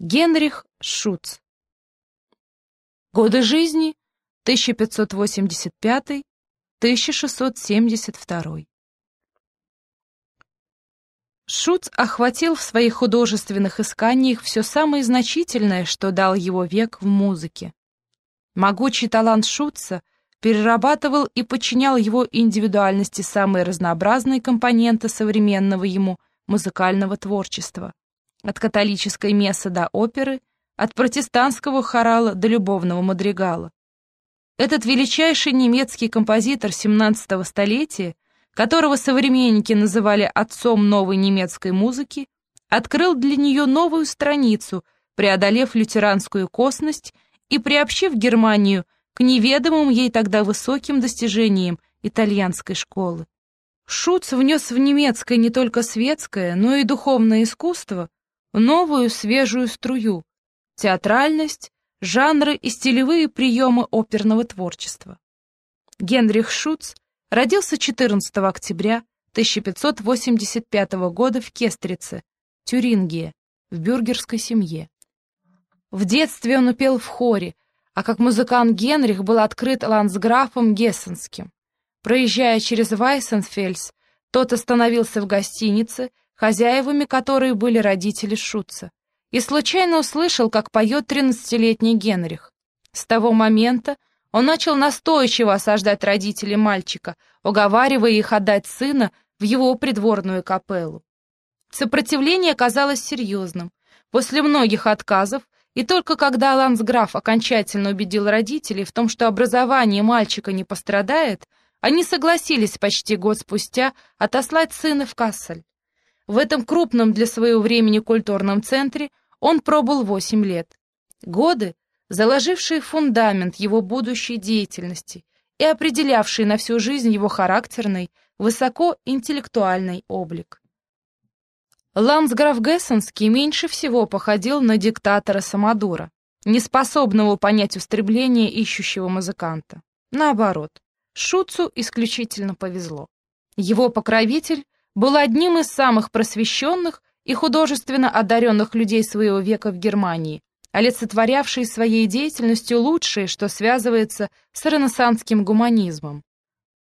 Генрих Шуц. Годы жизни 1585-1672. Шуц охватил в своих художественных исканиях все самое значительное, что дал его век в музыке. Могучий талант Шутца перерабатывал и подчинял его индивидуальности самые разнообразные компоненты современного ему музыкального творчества от католической мессы до оперы, от протестантского хорала до любовного мадригала. Этот величайший немецкий композитор XVII столетия, которого современники называли отцом новой немецкой музыки, открыл для нее новую страницу, преодолев лютеранскую косность и приобщив Германию к неведомым ей тогда высоким достижениям итальянской школы. Шуц внес в немецкое не только светское, но и духовное искусство новую свежую струю, театральность, жанры и стилевые приемы оперного творчества. Генрих Шуц родился 14 октября 1585 года в Кестрице, Тюрингия, в бюргерской семье. В детстве он пел в хоре, а как музыкант Генрих был открыт ландсграфом Гессенским. Проезжая через Вайсенфельс, тот остановился в гостинице хозяевами которой были родители Шутца, и случайно услышал, как поет тринадцатилетний Генрих. С того момента он начал настойчиво осаждать родителей мальчика, уговаривая их отдать сына в его придворную капеллу. Сопротивление оказалось серьезным. После многих отказов, и только когда лансграф окончательно убедил родителей в том, что образование мальчика не пострадает, они согласились почти год спустя отослать сына в Кассель. В этом крупном для своего времени культурном центре он пробыл 8 лет. Годы, заложившие фундамент его будущей деятельности и определявшие на всю жизнь его характерный, высокоинтеллектуальный облик. Лансграф Гессенский меньше всего походил на диктатора Самодура, неспособного понять устремление ищущего музыканта. Наоборот, Шуцу исключительно повезло. Его покровитель был одним из самых просвещенных и художественно одаренных людей своего века в Германии, олицетворявший своей деятельностью лучшее, что связывается с ренессанским гуманизмом.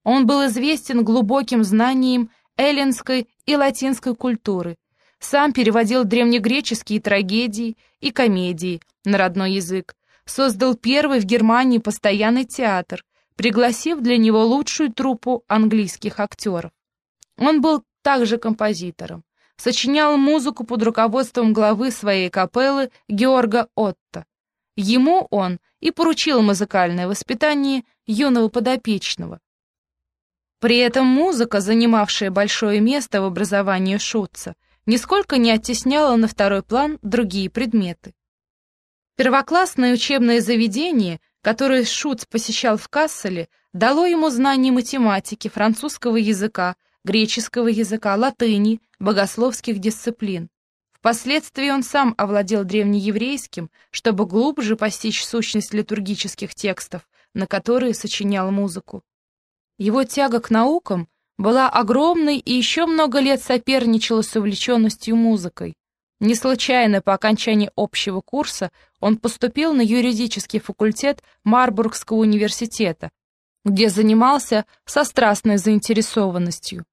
Он был известен глубоким знанием эллинской и латинской культуры, сам переводил древнегреческие трагедии и комедии на родной язык, создал первый в Германии постоянный театр, пригласив для него лучшую труппу английских актеров. Он был также композитором. Сочинял музыку под руководством главы своей капеллы Георга Отто. Ему он и поручил музыкальное воспитание юного подопечного. При этом музыка, занимавшая большое место в образовании Шутца, нисколько не оттесняла на второй план другие предметы. Первоклассное учебное заведение, которое Шуц посещал в Касселе, дало ему знания математики, французского языка, греческого языка, латыни, богословских дисциплин. Впоследствии он сам овладел древнееврейским, чтобы глубже постичь сущность литургических текстов, на которые сочинял музыку. Его тяга к наукам была огромной и еще много лет соперничала с увлеченностью музыкой. Не случайно по окончании общего курса он поступил на юридический факультет Марбургского университета, где занимался со страстной заинтересованностью.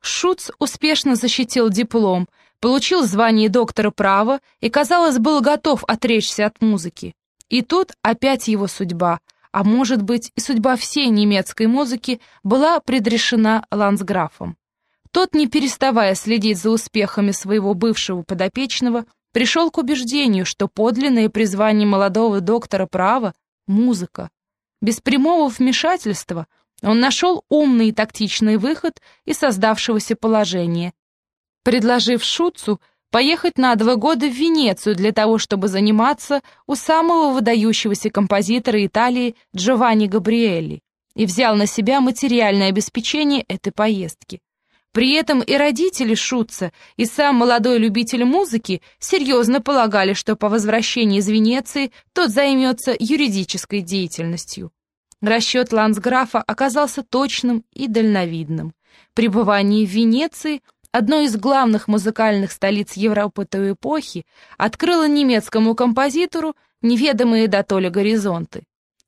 Шуц успешно защитил диплом, получил звание доктора права и, казалось, был готов отречься от музыки. И тут опять его судьба, а может быть и судьба всей немецкой музыки, была предрешена ландсграфом. Тот, не переставая следить за успехами своего бывшего подопечного, пришел к убеждению, что подлинное призвание молодого доктора права — музыка. Без прямого вмешательства он нашел умный и тактичный выход из создавшегося положения, предложив Шуцу поехать на два года в Венецию для того, чтобы заниматься у самого выдающегося композитора Италии Джованни Габриэлли, и взял на себя материальное обеспечение этой поездки. При этом и родители Шутца, и сам молодой любитель музыки серьезно полагали, что по возвращении из Венеции тот займется юридической деятельностью. Расчет ландсграфа оказался точным и дальновидным. Пребывание в Венеции одной из главных музыкальных столиц Европы той эпохи, открыла немецкому композитору неведомые до толи горизонты.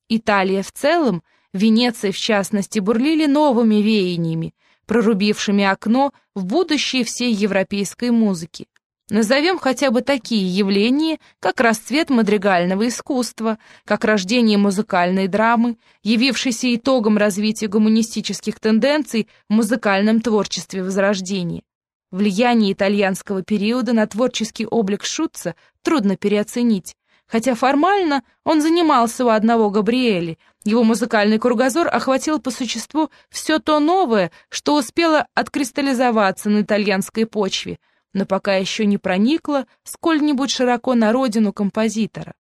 Италия в целом, Венеция в частности, бурлили новыми веяниями, прорубившими окно в будущее всей европейской музыки. Назовем хотя бы такие явления, как расцвет мадригального искусства, как рождение музыкальной драмы, явившейся итогом развития гуманистических тенденций в музыкальном творчестве Возрождения. Влияние итальянского периода на творческий облик Шутца трудно переоценить, хотя формально он занимался у одного Габриэли, его музыкальный кругозор охватил по существу все то новое, что успело откристаллизоваться на итальянской почве – но пока еще не проникла сколь-нибудь широко на родину композитора.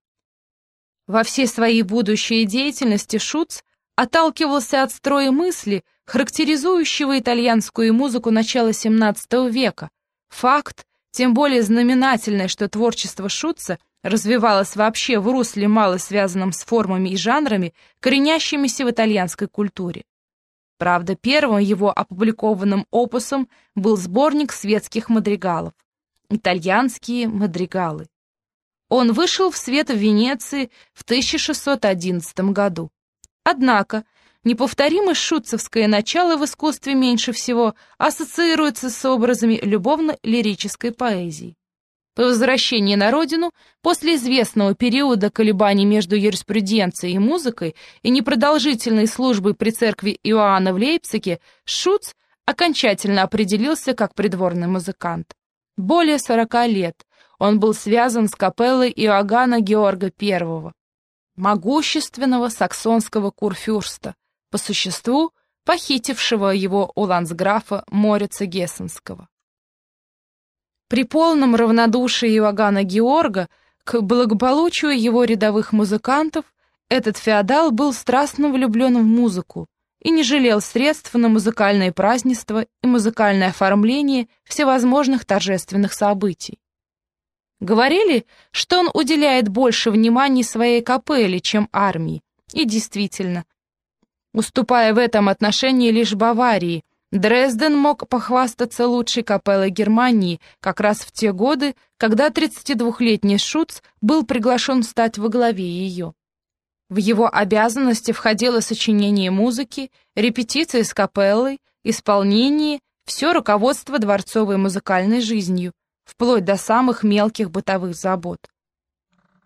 Во всей своей будущей деятельности Шуц отталкивался от строя мысли, характеризующего итальянскую музыку начала XVII века. Факт, тем более знаменательный, что творчество Шутца развивалось вообще в русле, мало связанном с формами и жанрами, коренящимися в итальянской культуре. Правда, первым его опубликованным опусом был сборник светских мадригалов «Итальянские мадригалы». Он вышел в свет в Венеции в 1611 году. Однако, неповторимое шутцевское начало в искусстве меньше всего ассоциируется с образами любовно-лирической поэзии. По возвращении на родину, после известного периода колебаний между юриспруденцией и музыкой и непродолжительной службой при церкви Иоанна в Лейпциге, Шуц окончательно определился как придворный музыкант. Более 40 лет он был связан с капеллой Иоганна Георга I, могущественного саксонского курфюрста, по существу похитившего его у лансграфа Морица Гессенского. При полном равнодушии Иоганна Георга к благополучию его рядовых музыкантов этот феодал был страстно влюблен в музыку и не жалел средств на музыкальное празднество и музыкальное оформление всевозможных торжественных событий. Говорили, что он уделяет больше внимания своей капелле, чем армии, и действительно, уступая в этом отношении лишь Баварии, Дрезден мог похвастаться лучшей капеллой Германии как раз в те годы, когда 32-летний Шуц был приглашен стать во главе ее. В его обязанности входило сочинение музыки, репетиции с капеллой, исполнение, все руководство дворцовой музыкальной жизнью, вплоть до самых мелких бытовых забот.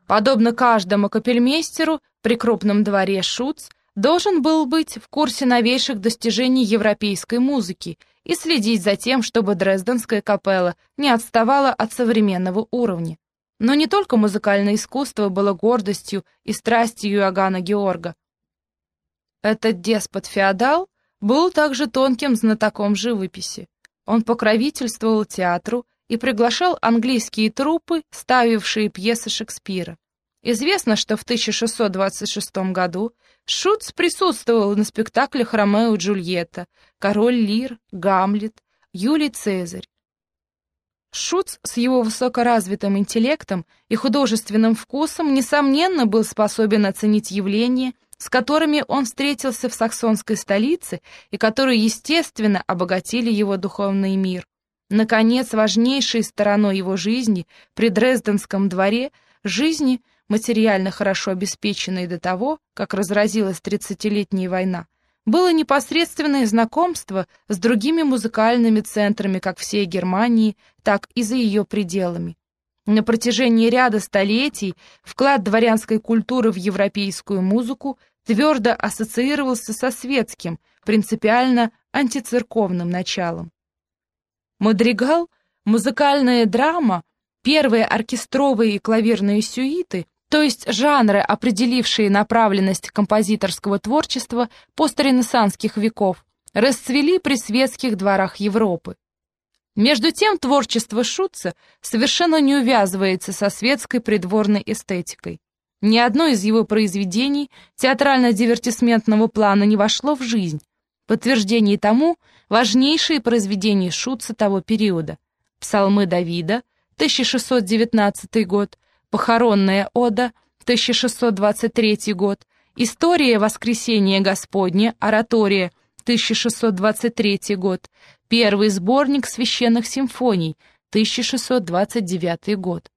Подобно каждому капельмейстеру при крупном дворе Шуц должен был быть в курсе новейших достижений европейской музыки и следить за тем, чтобы Дрезденская капелла не отставала от современного уровня. Но не только музыкальное искусство было гордостью и страстью Иоганна Георга. Этот деспот-феодал был также тонким знатоком живописи. Он покровительствовал театру и приглашал английские труппы, ставившие пьесы Шекспира. Известно, что в 1626 году Шутц присутствовал на спектаклях «Ромео и Джульетта», «Король Лир», «Гамлет», «Юлий Цезарь». Шутц с его высокоразвитым интеллектом и художественным вкусом, несомненно, был способен оценить явления, с которыми он встретился в саксонской столице и которые, естественно, обогатили его духовный мир. Наконец, важнейшей стороной его жизни при Дрезденском дворе, жизни – материально хорошо обеспеченной до того, как разразилась тридцатилетняя война, было непосредственное знакомство с другими музыкальными центрами как всей Германии, так и за ее пределами. На протяжении ряда столетий вклад дворянской культуры в европейскую музыку твердо ассоциировался со светским, принципиально антицерковным началом. Мадригал, музыкальная драма, первые оркестровые и клавирные сюиты то есть жанры, определившие направленность композиторского творчества постренессанских веков, расцвели при светских дворах Европы. Между тем творчество Шутца совершенно не увязывается со светской придворной эстетикой. Ни одно из его произведений театрально-дивертисментного плана не вошло в жизнь. Подтверждение тому важнейшие произведения Шутца того периода. Псалмы Давида, 1619 год, Похоронная ода, 1623 год, История воскресения Господня, оратория, 1623 год, первый сборник священных симфоний, 1629 год.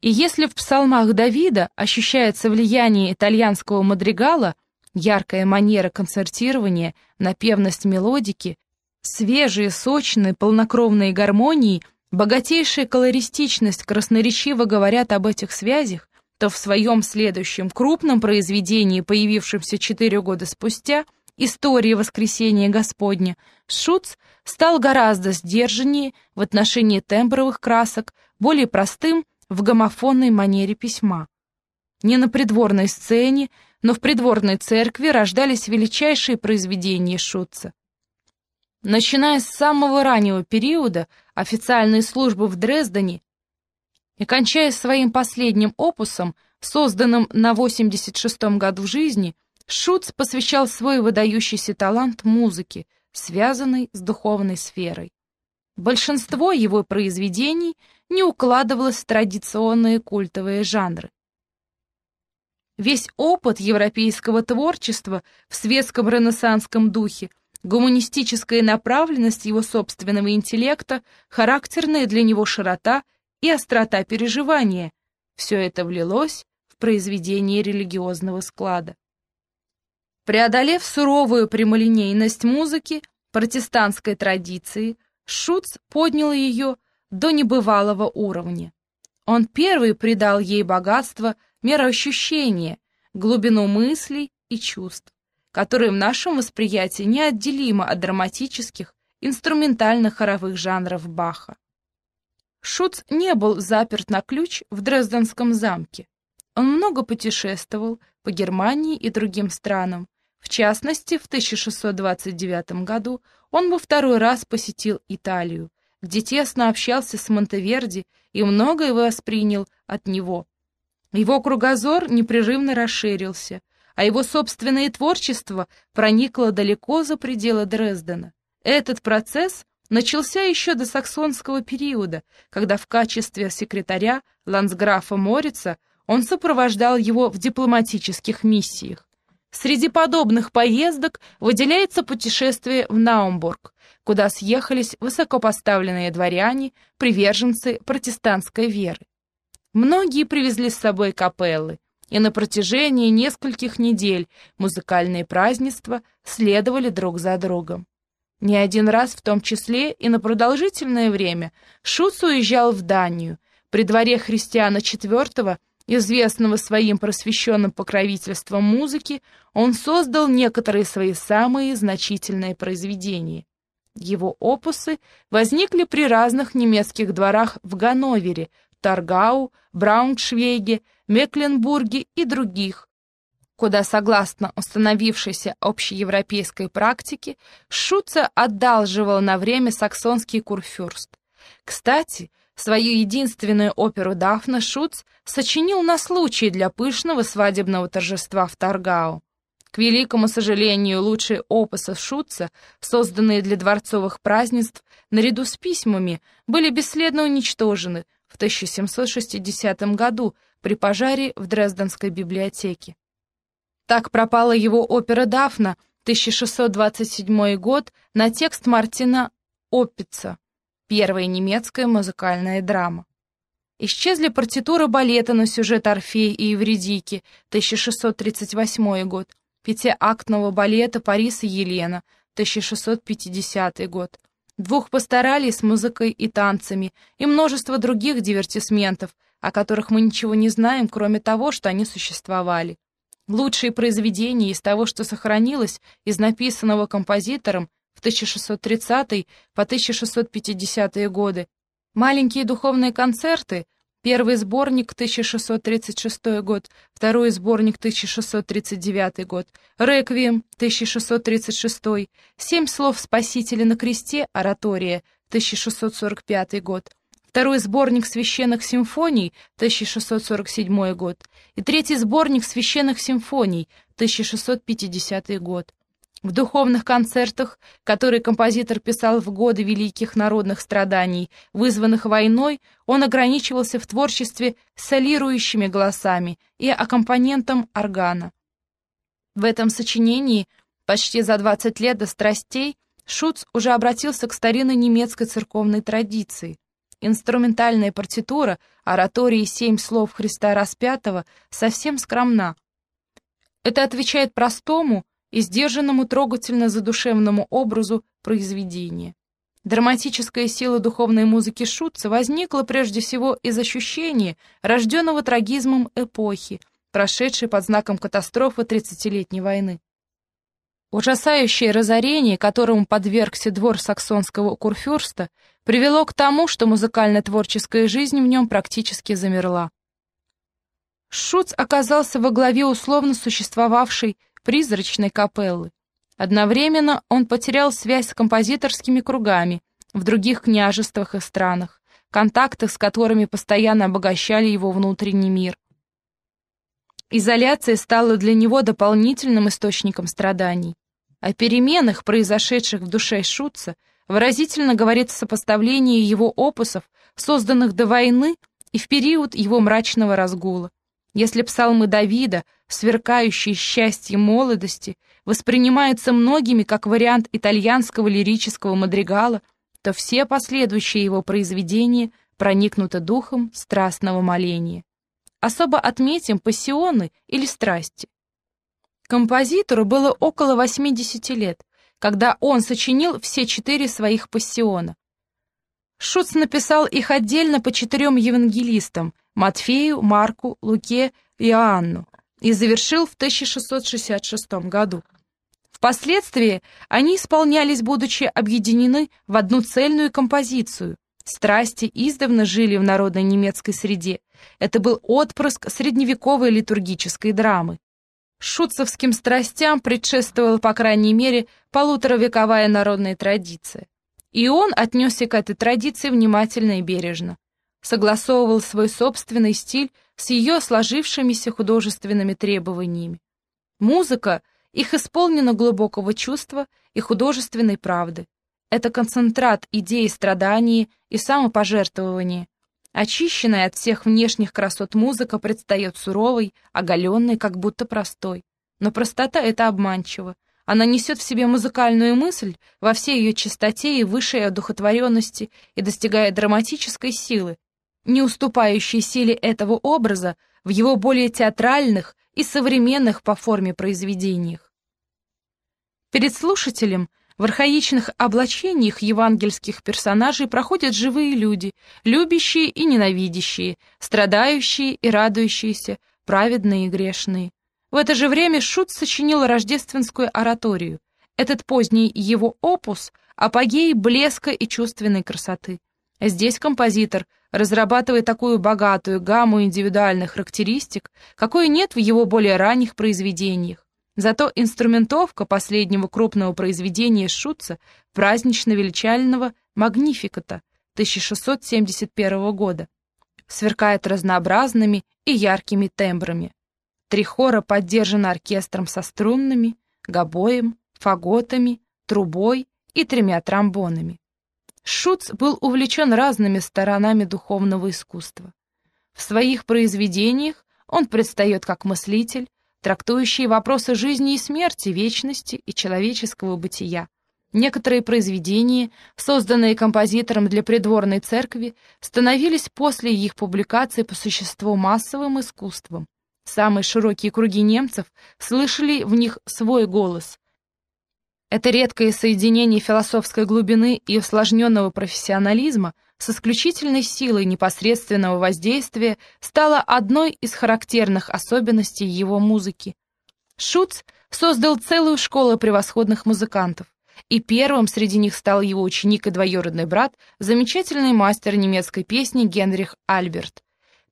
И если в псалмах Давида ощущается влияние итальянского мадригала, яркая манера концертирования, напевность мелодики, свежие, сочные, полнокровные гармонии, богатейшая колористичность красноречиво говорят об этих связях, то в своем следующем крупном произведении, появившемся четыре года спустя, «Истории воскресения Господня», Шуц стал гораздо сдержаннее в отношении тембровых красок, более простым в гомофонной манере письма. Не на придворной сцене, но в придворной церкви рождались величайшие произведения Шутца. Начиная с самого раннего периода официальной службы в Дрездене и кончая своим последним опусом, созданным на 86-м году жизни, Шутц посвящал свой выдающийся талант музыке, связанной с духовной сферой. Большинство его произведений не укладывалось в традиционные культовые жанры. Весь опыт европейского творчества в светском ренессанском духе, гуманистическая направленность его собственного интеллекта, характерная для него широта и острота переживания — все это влилось в произведение религиозного склада. Преодолев суровую прямолинейность музыки, протестантской традиции, Шуц поднял ее до небывалого уровня. Он первый придал ей богатство мироощущения, глубину мыслей и чувств, которые в нашем восприятии неотделимы от драматических, инструментально-хоровых жанров Баха. Шуц не был заперт на ключ в Дрезденском замке. Он много путешествовал по Германии и другим странам, в частности, в 1629 году он во второй раз посетил Италию, где тесно общался с Монтеверди и многое воспринял от него. Его кругозор непрерывно расширился, а его собственное творчество проникло далеко за пределы Дрездена. Этот процесс начался еще до саксонского периода, когда в качестве секретаря ландсграфа Морица он сопровождал его в дипломатических миссиях. Среди подобных поездок выделяется путешествие в Наумбург, куда съехались высокопоставленные дворяне, приверженцы протестантской веры. Многие привезли с собой капеллы, и на протяжении нескольких недель музыкальные празднества следовали друг за другом. Не один раз, в том числе и на продолжительное время, Шуц уезжал в Данию. При дворе Христиана IV Известного своим просвещенным покровительством музыки, он создал некоторые свои самые значительные произведения. Его опусы возникли при разных немецких дворах в Ганновере, Таргау, Брауншвейге, Мекленбурге и других, куда, согласно установившейся общеевропейской практике, Шуца одалживал на время саксонский курфюрст. Кстати, Свою единственную оперу «Дафна» Шуц сочинил на случай для пышного свадебного торжества в Таргау. К великому сожалению, лучшие опусы Шутца, созданные для дворцовых празднеств, наряду с письмами, были бесследно уничтожены в 1760 году при пожаре в Дрезденской библиотеке. Так пропала его опера «Дафна» 1627 год на текст Мартина Оппица первая немецкая музыкальная драма. Исчезли партитуры балета на сюжет «Орфей и Евредики» 1638 год, пятиактного балета «Парис и Елена» 1650 год, двух пасторалей с музыкой и танцами и множество других дивертисментов, о которых мы ничего не знаем, кроме того, что они существовали. Лучшие произведения из того, что сохранилось, из написанного композитором, в 1630 по 1650 годы, маленькие духовные концерты, первый сборник 1636 год, второй сборник 1639 год, реквием 1636, семь слов Спасителя на кресте, оратория 1645 год, второй сборник священных симфоний 1647 год. И третий сборник священных симфоний 1650 год. В духовных концертах, которые композитор писал в годы великих народных страданий, вызванных войной, он ограничивался в творчестве солирующими голосами и аккомпанентом органа. В этом сочинении Почти за 20 лет до страстей Шуц уже обратился к старинной немецкой церковной традиции. Инструментальная партитура оратории «Семь слов Христа распятого» совсем скромна. Это отвечает простому и сдержанному трогательно-задушевному образу произведения. Драматическая сила духовной музыки Шутца возникла прежде всего из ощущения, рожденного трагизмом эпохи, прошедшей под знаком катастрофы Тридцатилетней войны. Ужасающее разорение, которому подвергся двор саксонского курфюрста, привело к тому, что музыкально-творческая жизнь в нем практически замерла. Шуц оказался во главе условно существовавшей призрачной капеллы. Одновременно он потерял связь с композиторскими кругами в других княжествах и странах, контактах с которыми постоянно обогащали его внутренний мир. Изоляция стала для него дополнительным источником страданий. О переменах, произошедших в душе Шутца, выразительно говорит сопоставление его опусов, созданных до войны и в период его мрачного разгула. Если псалмы Давида, сверкающие счастьем молодости, воспринимаются многими как вариант итальянского лирического мадригала, то все последующие его произведения проникнуты духом страстного моления. Особо отметим пассионы или страсти. Композитору было около 80 лет, когда он сочинил все четыре своих пассиона. Шуц написал их отдельно по четырем евангелистам – Матфею, Марку, Луке и Иоанну и завершил в 1666 году. Впоследствии они исполнялись, будучи объединены в одну цельную композицию. Страсти издавна жили в народной немецкой среде. Это был отпрыск средневековой литургической драмы. Шутцевским страстям предшествовала, по крайней мере, полуторавековая народная традиция. И он отнесся к этой традиции внимательно и бережно. Согласовывал свой собственный стиль с ее сложившимися художественными требованиями. Музыка их исполнена глубокого чувства и художественной правды. Это концентрат идеи страдания и самопожертвования. Очищенная от всех внешних красот музыка предстает суровой, оголенной, как будто простой. Но простота — это обманчиво. Она несет в себе музыкальную мысль во всей ее чистоте и высшей одухотворенности и достигает драматической силы, не уступающей силе этого образа в его более театральных и современных по форме произведениях. Перед слушателем в архаичных облачениях евангельских персонажей проходят живые люди, любящие и ненавидящие, страдающие и радующиеся, праведные и грешные. В это же время Шут сочинил рождественскую ораторию. Этот поздний его опус — апогей блеска и чувственной красоты. Здесь композитор разрабатывает такую богатую гамму индивидуальных характеристик, какой нет в его более ранних произведениях. Зато инструментовка последнего крупного произведения Шутца празднично-величального «Магнификата» 1671 года сверкает разнообразными и яркими тембрами. Три хора поддержаны оркестром со струнными, гобоем, фаготами, трубой и тремя тромбонами. Шуц был увлечен разными сторонами духовного искусства. В своих произведениях он предстает как мыслитель, трактующий вопросы жизни и смерти, вечности и человеческого бытия. Некоторые произведения, созданные композитором для придворной церкви, становились после их публикации по существу массовым искусством. Самые широкие круги немцев слышали в них свой голос. Это редкое соединение философской глубины и усложненного профессионализма с исключительной силой непосредственного воздействия стало одной из характерных особенностей его музыки. Шуц создал целую школу превосходных музыкантов, и первым среди них стал его ученик и двоюродный брат, замечательный мастер немецкой песни Генрих Альберт.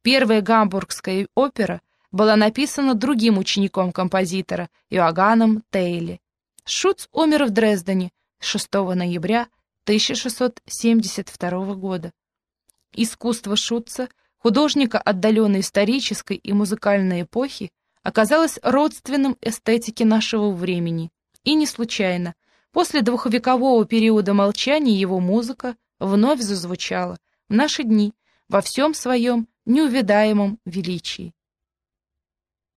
Первая гамбургская опера — была написана другим учеником композитора, Иоганном Тейли. Шуц умер в Дрездене 6 ноября 1672 года. Искусство Шутца, художника отдаленной исторической и музыкальной эпохи, оказалось родственным эстетике нашего времени. И не случайно, после двухвекового периода молчания его музыка вновь зазвучала в наши дни во всем своем неувидаемом величии.